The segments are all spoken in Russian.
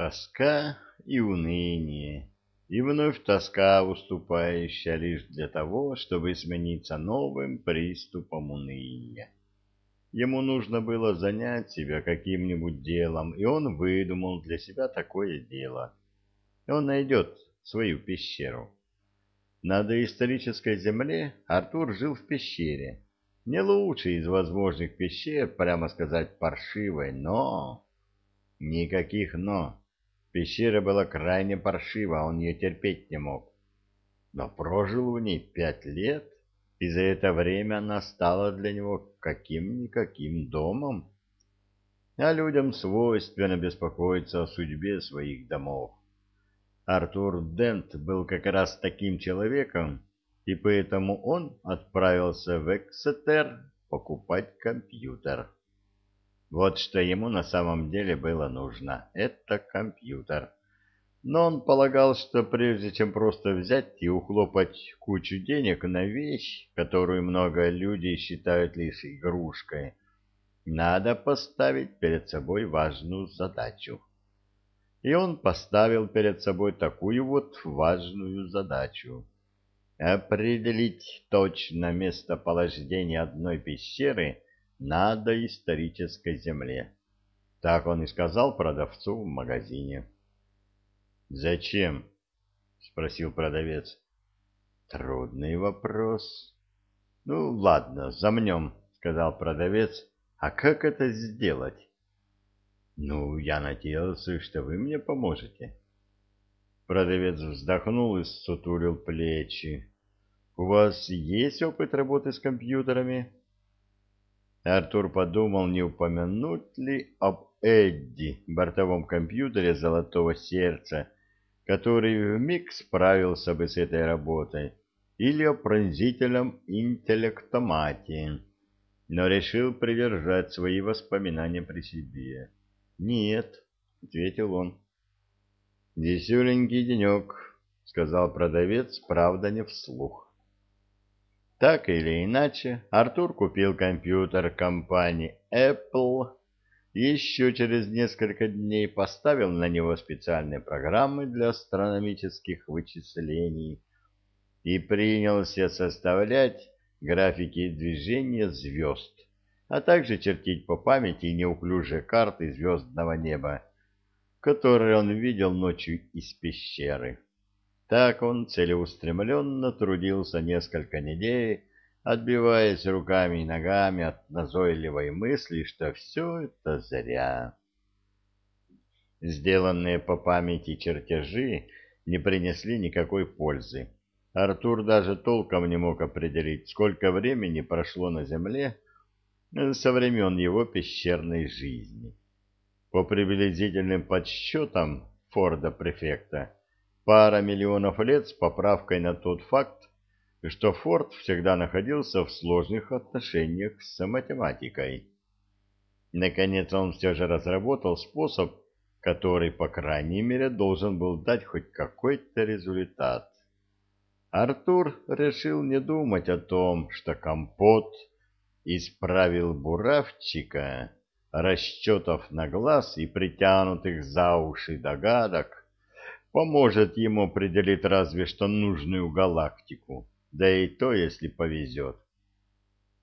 Тоска и уныние, и вновь тоска, уступающая лишь для того, чтобы смениться новым приступом уныния. Ему нужно было занять себя каким-нибудь делом, и он выдумал для себя такое дело. Он найдет свою пещеру. На доисторической земле Артур жил в пещере. Не лучшей из возможных пещер, прямо сказать, паршивой, но... Никаких «но». Пещера была крайне паршива, он ее терпеть не мог. Но прожил в ней пять лет, и за это время она стала для него каким-никаким домом. А людям свойственно беспокоиться о судьбе своих домов. Артур Дент был как раз таким человеком, и поэтому он отправился в Эксетер покупать компьютер. Вот что ему на самом деле было нужно — это компьютер. Но он полагал, что прежде чем просто взять и ухлопать кучу денег на вещь, которую много людей считают лишь игрушкой, надо поставить перед собой важную задачу. И он поставил перед собой такую вот важную задачу — определить точно местоположение одной пещеры на доисторической земле. Так он и сказал продавцу в магазине. «Зачем?» — спросил продавец. «Трудный вопрос». «Ну, ладно, замнем», — сказал продавец. «А как это сделать?» Ну, я надеялся, что вы мне поможете. Продавец вздохнул и сутулил плечи. У вас есть опыт работы с компьютерами? Артур подумал, не упомянуть ли об Эдди, бортовом компьютере золотого сердца, который вмиг справился бы с этой работой, или о пронзительном интеллектомате, но решил придержать свои воспоминания при себе. «Нет», — ответил он. «Веселенький денек», — сказал продавец, правда не вслух. Так или иначе, Артур купил компьютер компании Apple, еще через несколько дней поставил на него специальные программы для астрономических вычислений и принялся составлять графики движения звезд а также чертить по памяти неуклюжие карты звездного неба, которые он видел ночью из пещеры. Так он целеустремленно трудился несколько недель, отбиваясь руками и ногами от назойливой мысли, что все это зря. Сделанные по памяти чертежи не принесли никакой пользы. Артур даже толком не мог определить, сколько времени прошло на Земле, со времен его пещерной жизни. По приблизительным подсчетам Форда-префекта, пара миллионов лет с поправкой на тот факт, что Форд всегда находился в сложных отношениях с математикой. Наконец он все же разработал способ, который, по крайней мере, должен был дать хоть какой-то результат. Артур решил не думать о том, что компот — из правил буравчика, расчетов на глаз и притянутых за уши догадок поможет ему определить разве что нужную галактику, да и то, если повезет.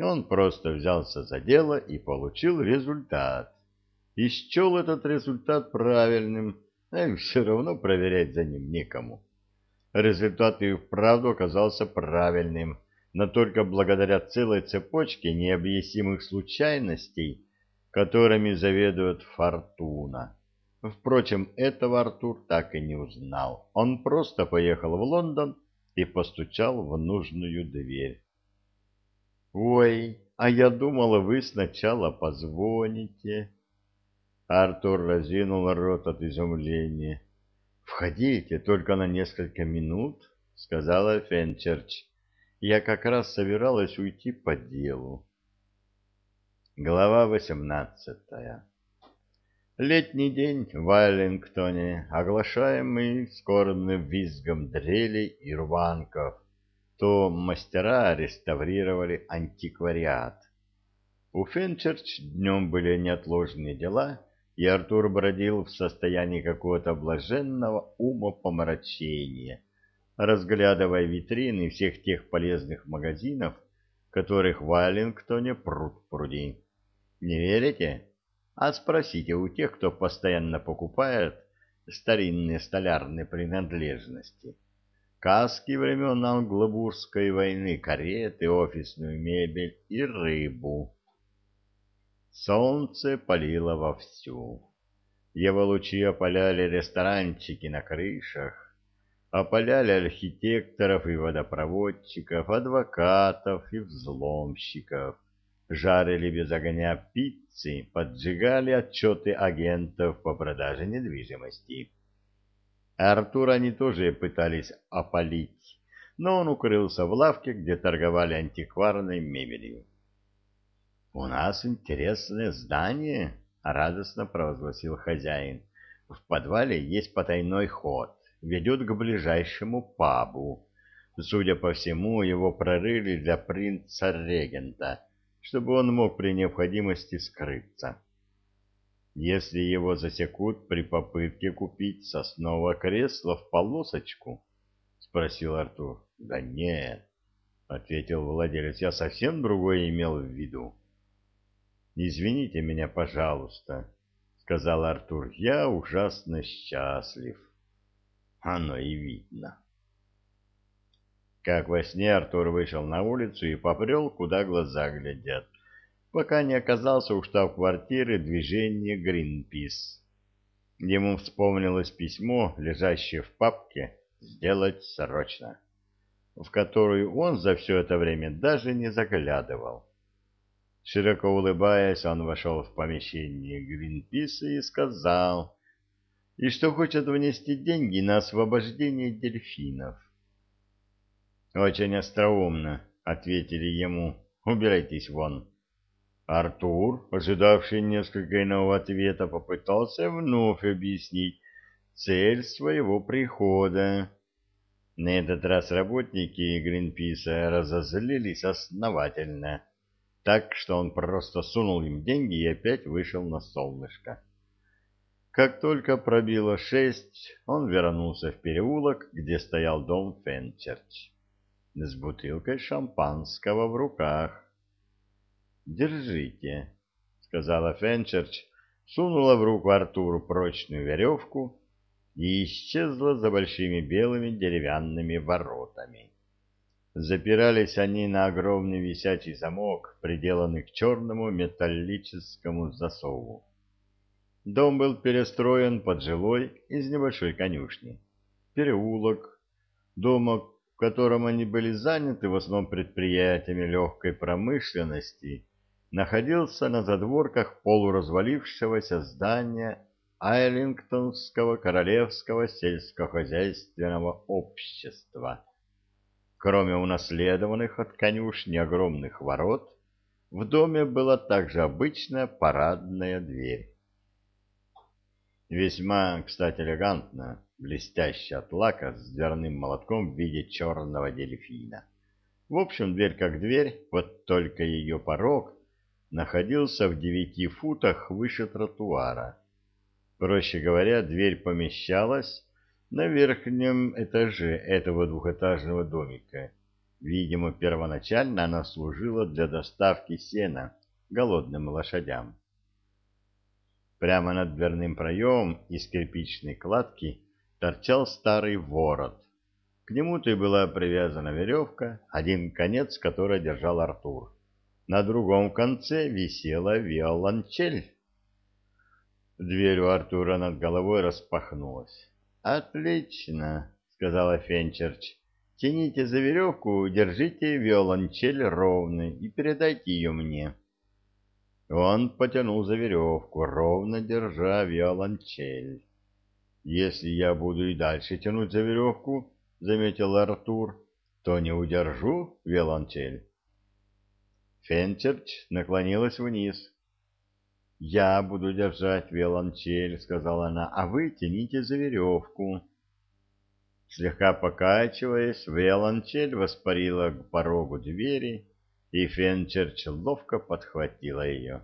Он просто взялся за дело и получил результат. И счел этот результат правильным, а все равно проверять за ним некому. Результат и вправду оказался правильным — но только благодаря целой цепочке необъяснимых случайностей, которыми заведует Фортуна. Впрочем, этого Артур так и не узнал. Он просто поехал в Лондон и постучал в нужную дверь. «Ой, а я думала, вы сначала позвоните». Артур разинул рот от изумления. «Входите только на несколько минут», — сказала Фенчерч. Я как раз собиралась уйти по делу. Глава восемнадцатая Летний день в Айлингтоне, оглашаемый скорбным визгом дрелей и рванков, то мастера реставрировали антиквариат. У Фенчерч днем были неотложные дела, и Артур бродил в состоянии какого-то блаженного умопомрачения, разглядывая витрины всех тех полезных магазинов, которых в Валлингтоне пруд пруди. Не верите? А спросите у тех, кто постоянно покупает старинные столярные принадлежности. Каски времен Англобурской войны, кареты, офисную мебель и рыбу. Солнце палило вовсю. Его лучи опаляли ресторанчики на крышах, опаляли архитекторов и водопроводчиков, адвокатов и взломщиков, жарили без огня пиццы, поджигали отчеты агентов по продаже недвижимости. Артура они тоже пытались опалить, но он укрылся в лавке, где торговали антикварной мебелью. «У нас интересное здание», — радостно провозгласил хозяин. «В подвале есть потайной ход, ведет к ближайшему пабу. Судя по всему, его прорыли для принца-регента, чтобы он мог при необходимости скрыться. Если его засекут при попытке купить сосновое кресло в полосочку?» — спросил Артур. «Да нет», — ответил владелец, — «я совсем другое имел в виду». «Извините меня, пожалуйста», — сказал Артур, — «я ужасно счастлив». Оно и видно. Как во сне Артур вышел на улицу и попрел, куда глаза глядят, пока не оказался у штаб-квартиры движения «Гринпис». Ему вспомнилось письмо, лежащее в папке «Сделать срочно», в которую он за все это время даже не заглядывал. Широко улыбаясь, он вошел в помещение Гринписа и сказал, и что хочет внести деньги на освобождение дельфинов. «Очень остроумно», — ответили ему, — «убирайтесь вон». Артур, ожидавший несколько иного ответа, попытался вновь объяснить цель своего прихода. На этот раз работники Гринписа разозлились основательно так что он просто сунул им деньги и опять вышел на солнышко. Как только пробило шесть, он вернулся в переулок, где стоял дом Фенчерч, с бутылкой шампанского в руках. «Держите», — сказала Фенчерч, сунула в руку Артуру прочную веревку и исчезла за большими белыми деревянными воротами. Запирались они на огромный висячий замок, приделанный к черному металлическому засову. Дом был перестроен под жилой из небольшой конюшни. Переулок, дома, в котором они были заняты в основном предприятиями легкой промышленности, находился на задворках полуразвалившегося здания Айлингтонского королевского сельскохозяйственного общества Кроме унаследованных от конюшни огромных ворот, в доме была также обычная парадная дверь. Весьма, кстати, элегантно, блестящая от лака с дверным молотком в виде черного дельфина. В общем, дверь как дверь, вот только ее порог находился в девяти футах выше тротуара. Проще говоря, дверь помещалась на верхнем этаже этого двухэтажного домика. Видимо, первоначально она служила для доставки сена голодным лошадям. Прямо над дверным проемом из кирпичной кладки торчал старый ворот. К нему-то и была привязана веревка, один конец которой держал Артур. На другом конце висела виолончель. Дверь у Артура над головой распахнулась. «Отлично», — сказала Фенчерч. «Тяните за веревку, держите виолончель ровно и передайте ее мне». Он потянул за веревку, ровно держа виолончель. «Если я буду и дальше тянуть за веревку, — заметил Артур, — то не удержу виолончель». Фенчерч наклонилась вниз. «Я буду держать виолончель», — сказала она, — «а вы тяните за веревку». Слегка покачиваясь, виолончель воспарила к порогу двери, и Фенчерч ловко подхватила ее.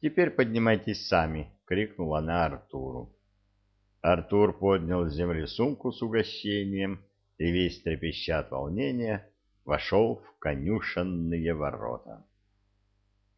Теперь поднимайтесь сами, — крикнула она Артуру. Артур поднял с земли сумку с угощением и, весь трепеща от волнения, вошел в конюшенные ворота.